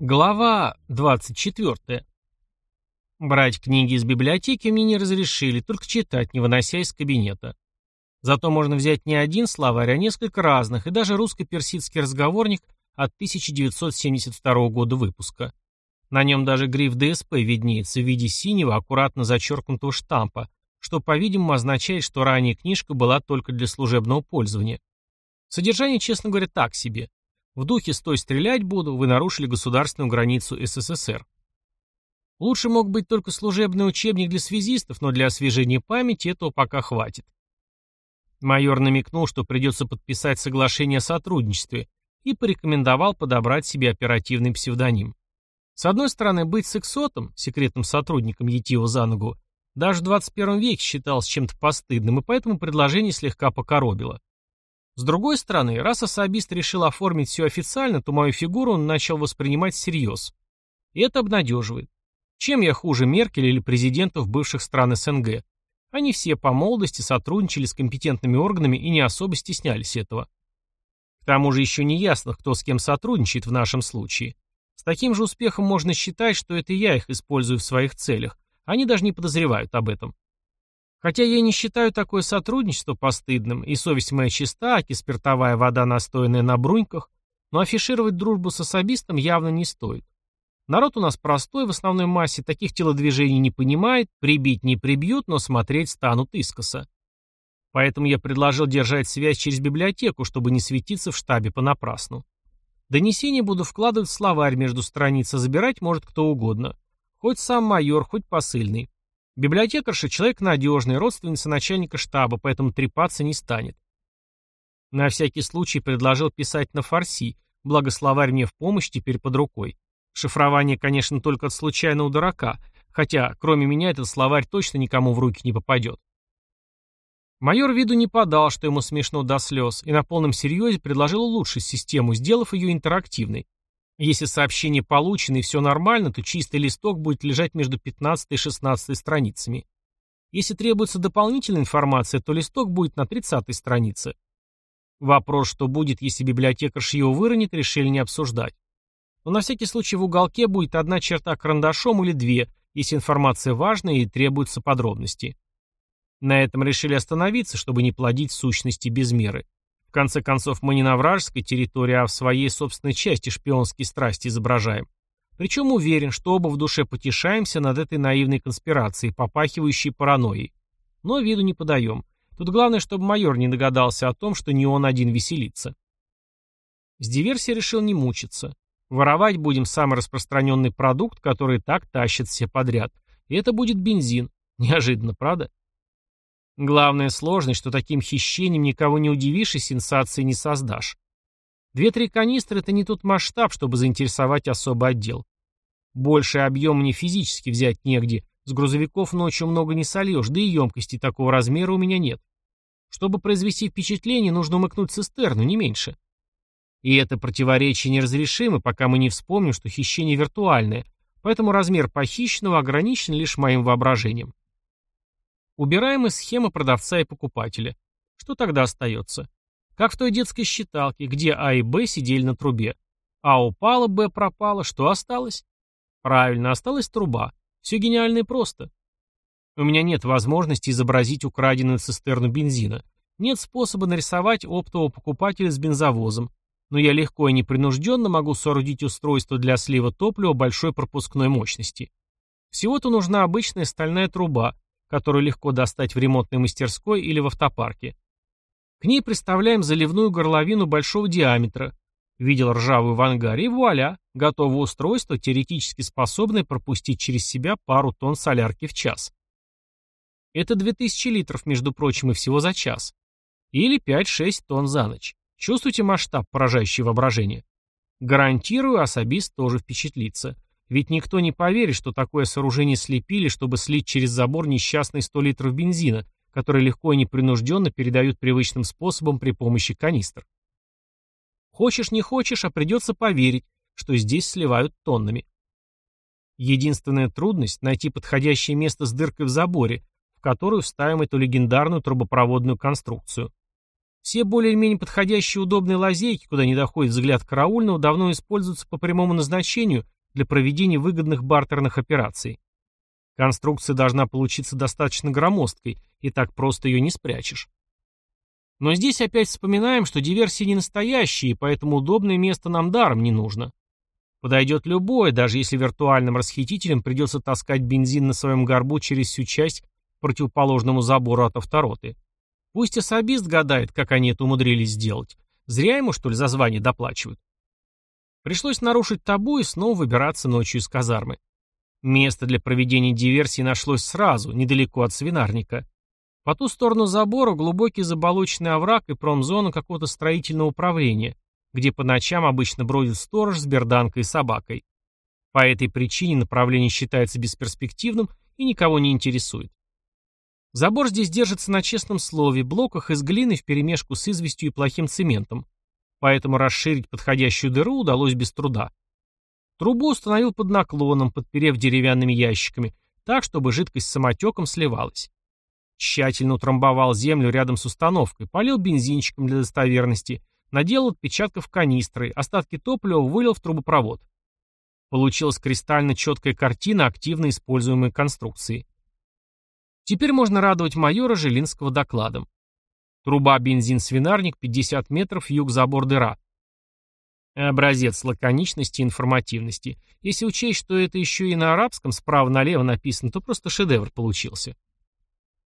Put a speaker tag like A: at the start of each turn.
A: Глава 24. Брать книги из библиотеки мне не разрешили, только читать, не вынося из кабинета. Зато можно взять не один словарь, а несколько разных, и даже русско-персидский разговорник от 1972 года выпуска. На нем даже гриф ДСП виднеется в виде синего, аккуратно зачеркнутого штампа, что, по-видимому, означает, что ранее книжка была только для служебного пользования. Содержание, честно говоря, так себе. В духе «стой, стрелять буду» вы нарушили государственную границу СССР. Лучше мог быть только служебный учебник для связистов, но для освежения памяти этого пока хватит. Майор намекнул, что придется подписать соглашение о сотрудничестве и порекомендовал подобрать себе оперативный псевдоним. С одной стороны, быть сексотом, секретным сотрудником Етива за ногу, даже в 21 веке считалось чем-то постыдным, и поэтому предложение слегка покоробило. С другой стороны, раз особист решил оформить все официально, то мою фигуру он начал воспринимать всерьез. И это обнадеживает. Чем я хуже Меркель или президентов бывших стран СНГ? Они все по молодости сотрудничали с компетентными органами и не особо стеснялись этого. К тому же еще не ясно, кто с кем сотрудничает в нашем случае. С таким же успехом можно считать, что это я их использую в своих целях. Они даже не подозревают об этом. Хотя я не считаю такое сотрудничество постыдным, и совесть моя чиста, аки спиртовая вода, настоянная на бруньках, но афишировать дружбу с особистом явно не стоит. Народ у нас простой, в основной массе таких телодвижений не понимает, прибить не прибьют, но смотреть станут искоса. Поэтому я предложил держать связь через библиотеку, чтобы не светиться в штабе понапрасну. Донесения буду вкладывать в словарь между страниц, а забирать может кто угодно. Хоть сам майор, хоть посыльный. Библиотекарша – человек надежный, родственница начальника штаба, поэтому трепаться не станет. На всякий случай предложил писать на фарси, благо словарь мне в помощь теперь под рукой. Шифрование, конечно, только от случайного дурака, хотя, кроме меня, этот словарь точно никому в руки не попадет. Майор виду не подал, что ему смешно до слез, и на полном серьезе предложил улучшить систему, сделав ее интерактивной. Если сообщение получено и все нормально, то чистый листок будет лежать между 15 и 16 страницами. Если требуется дополнительная информация, то листок будет на 30 странице. Вопрос, что будет, если библиотекарш его выронит, решили не обсуждать. Но на всякий случай в уголке будет одна черта карандашом или две, если информация важная и требуются подробности. На этом решили остановиться, чтобы не плодить сущности без меры. Конце концов, мы не на вражеской территории, а в своей собственной части шпионские страсти изображаем. Причем уверен, что оба в душе потешаемся над этой наивной конспирацией, попахивающей паранойей. Но виду не подаем. Тут главное, чтобы майор не догадался о том, что не он один веселится. С диверсией решил не мучиться. Воровать будем самый распространенный продукт, который так тащат все подряд. И это будет бензин. Неожиданно, правда? Главная сложность, что таким хищением никого не удивишь и сенсации не создашь. Две-три канистры – это не тот масштаб, чтобы заинтересовать особый отдел. Больший объем мне физически взять негде, с грузовиков ночью много не сольешь, да и емкости такого размера у меня нет. Чтобы произвести впечатление, нужно умыкнуть цистерну, не меньше. И это противоречие неразрешимо, пока мы не вспомним, что хищение виртуальное, поэтому размер похищенного ограничен лишь моим воображением. Убираем из схемы продавца и покупателя. Что тогда остается? Как в той детской считалке, где А и Б сидели на трубе. А упала, Б пропала, что осталось? Правильно, осталась труба. Все гениально и просто. У меня нет возможности изобразить украденную цистерну бензина. Нет способа нарисовать оптового покупателя с бензовозом. Но я легко и непринужденно могу соорудить устройство для слива топлива большой пропускной мощности. Всего-то нужна обычная стальная труба, которую легко достать в ремонтной мастерской или в автопарке. К ней представляем заливную горловину большого диаметра, видел ржавую в ангаре, и вуаля, готово устройство, теоретически способное пропустить через себя пару тонн солярки в час. Это 2000 литров, между прочим, и всего за час. Или 5-6 тонн за ночь. Чувствуете масштаб, поражающий воображение? Гарантирую, особист тоже впечатлится. Ведь никто не поверит, что такое сооружение слепили, чтобы слить через забор несчастные 100 литров бензина, которые легко и непринужденно передают привычным способом при помощи канистр. Хочешь не хочешь, а придется поверить, что здесь сливают тоннами. Единственная трудность – найти подходящее место с дыркой в заборе, в которую вставим эту легендарную трубопроводную конструкцию. Все более-менее подходящие удобные лазейки, куда не доходит взгляд караульного, давно используются по прямому назначению для проведения выгодных бартерных операций. Конструкция должна получиться достаточно громоздкой, и так просто ее не спрячешь. Но здесь опять вспоминаем, что диверсии не настоящие, поэтому удобное место нам даром не нужно. Подойдет любое, даже если виртуальным расхитителям придется таскать бензин на своем горбу через всю часть противоположному забору от автороты. Пусть особист гадает, как они это умудрились сделать. Зря ему, что ли, за звание доплачивают. Пришлось нарушить табу и снова выбираться ночью из казармы. Место для проведения диверсии нашлось сразу, недалеко от свинарника. По ту сторону забора глубокий заболоченный овраг и промзона какого-то строительного управления, где по ночам обычно бродит сторож с берданкой и собакой. По этой причине направление считается бесперспективным и никого не интересует. Забор здесь держится на честном слове, блоках из глины вперемешку с известью и плохим цементом, поэтому расширить подходящую дыру удалось без труда. Трубу установил под наклоном, подперев деревянными ящиками, так, чтобы жидкость самотеком сливалась. Тщательно утрамбовал землю рядом с установкой, полил бензинчиком для достоверности, наделал отпечатков канистры, остатки топлива вылил в трубопровод. Получилась кристально четкая картина активно используемой конструкции. Теперь можно радовать майора Жилинского докладом. Труба бензин-свинарник, 50 метров, юг-забор дыра. Образец лаконичности и информативности. Если учесть, что это еще и на арабском справа налево написано, то просто шедевр получился.